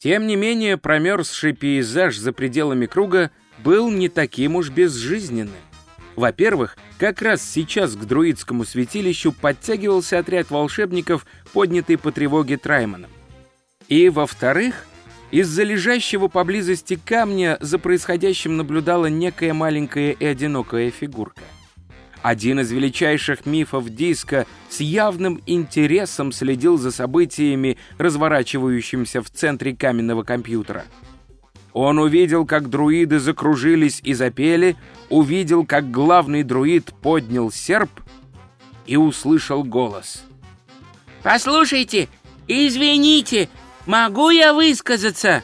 Тем не менее, промерзший пейзаж за пределами круга был не таким уж безжизненным. Во-первых, как раз сейчас к друидскому святилищу подтягивался отряд волшебников, поднятый по тревоге Трайманом. И, во-вторых, из-за лежащего поблизости камня за происходящим наблюдала некая маленькая и одинокая фигурка. Один из величайших мифов диска с явным интересом следил за событиями, разворачивающимися в центре каменного компьютера. Он увидел, как друиды закружились и запели, увидел, как главный друид поднял серп и услышал голос. «Послушайте, извините, могу я высказаться?»